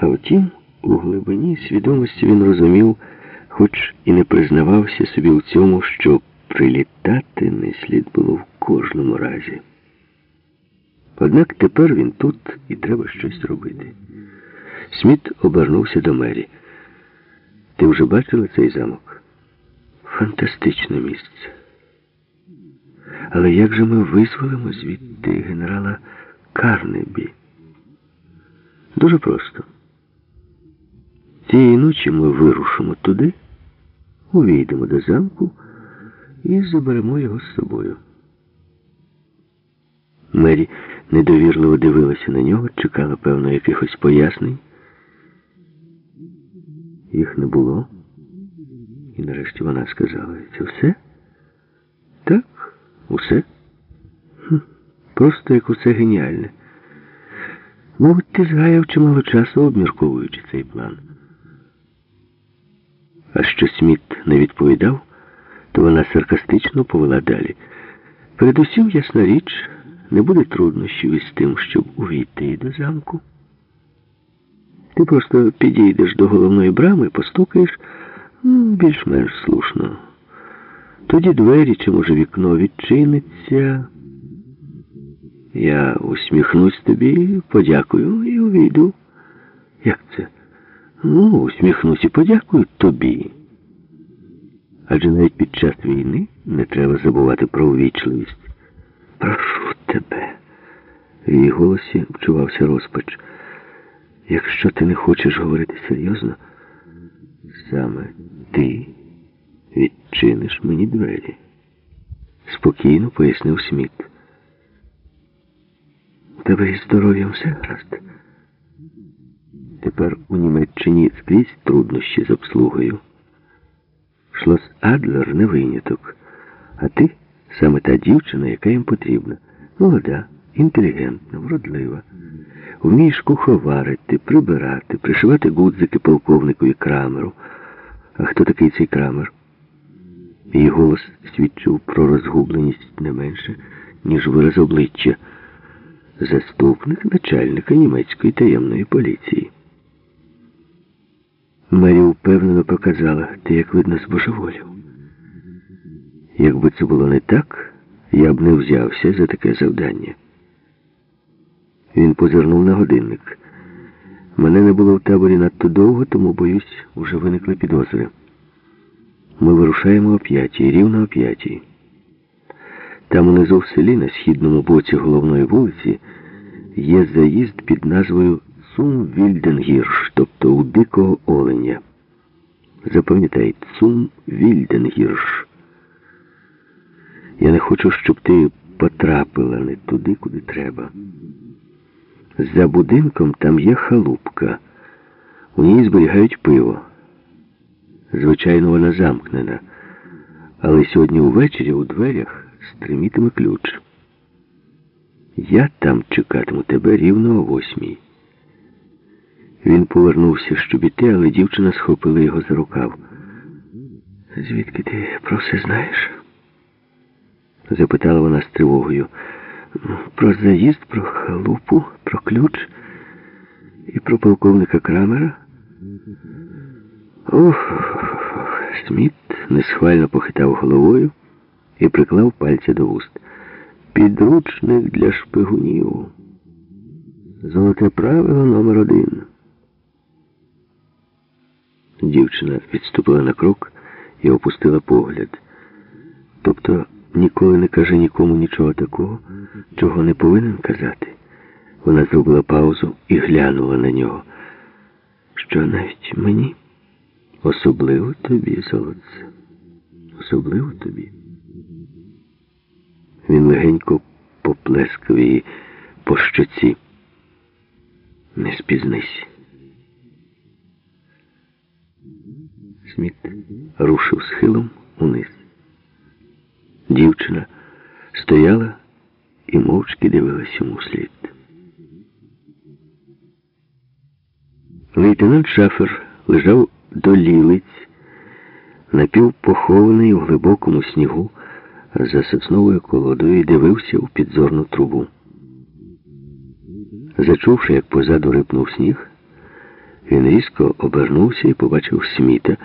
А втім, у глибині свідомості він розумів, хоч і не признавався собі у цьому, що прилітати не слід було в кожному разі. Однак тепер він тут і треба щось робити. Сміт обернувся до мері. Ти вже бачила цей замок? Фантастичне місце. Але як же ми визволимо звідти генерала Карнебі? Дуже просто. Цієї ночі ми вирушимо туди, увійдемо до замку і заберемо його з собою. Мері недовірливо дивилася на нього, чекала, певно, якихось пояснень. Їх не було. І нарешті вона сказала, це все? Так, усе. Хм, Просто як усе геніальне. Мабуть, ти згаяв чимало часу, обмірковуючи цей план. А що Сміт не відповідав, то вона саркастично повела далі. Передусім, ясна річ, не буде труднощів із тим, щоб увійти до замку. Ти просто підійдеш до головної брами, постукаєш більш-менш слушно. Тоді двері чи, може, вікно відчиниться. Я усміхнусь тобі, подякую і увійду. Як це? Ну, усміхнусь і подякую тобі. Адже навіть під час війни не треба забувати про увічливість. Прошу тебе. В її голосі вчувався розпач. Якщо ти не хочеш говорити серйозно, саме ти відчиниш мені двері. Спокійно пояснив Сміт. Тебе із здоров'ям все гаразд. Тепер у Німеччині скрізь труднощі з обслугою. Шлос Адлер не виняток, а ти саме та дівчина, яка їм потрібна. Молода, інтелігентна, вродлива. Вмієш куховарити, прибирати, пришивати гудзики полковникові крамеру. А хто такий цей крамер? Її голос свідчив про розгубленість не менше, ніж вираз обличчя. Заступник начальника німецької таємної поліції. Марі впевнено показала, ти, як видно, збожеволів. Якби це було не так, я б не взявся за таке завдання. Він позирнув на годинник. Мене не було в таборі надто довго, тому, боюсь, вже виникли підозри. Ми вирушаємо о п'ятій, рівно о п'ятій. Там унизу в селі, на східному боці головної вулиці, є заїзд під назвою Цум Вільденгірш, тобто у дикого оленя. Запам'ятай, Цум Вільденгірш. Я не хочу, щоб ти потрапила не туди, куди треба. За будинком там є халупка. У ній зберігають пиво. Звичайно, вона замкнена. Але сьогодні увечері у дверях стримітиме ключ. Я там чекатиму тебе рівно о восьмій. Він повернувся, щоб іти, але дівчина схопила його за рукав. Звідки ти про все знаєш? запитала вона з тривогою. Про заїзд, про халупу, про ключ і про полковника Крамера. Ох, Сміт несхвально похитав головою і приклав пальці до вуст. Підручник для шпигунів. Золоте правило номер один. Дівчина відступила на крок і опустила погляд. Тобто ніколи не каже нікому нічого такого, чого не повинен казати. Вона зробила паузу і глянула на нього. Що навіть мені? Особливо тобі, золотце. Особливо тобі. Він легенько поплескав її по щоці. Не спізнись. Сміт рушив схилом униз. Дівчина стояла і мовчки дивилась йому вслід. Лейтенант Шафер лежав до лілиць, напівпохований у глибокому снігу за сосновою колодою і дивився у підзорну трубу. Зачувши, як позаду рипнув сніг, Він різко обернувся і побачив Сміта,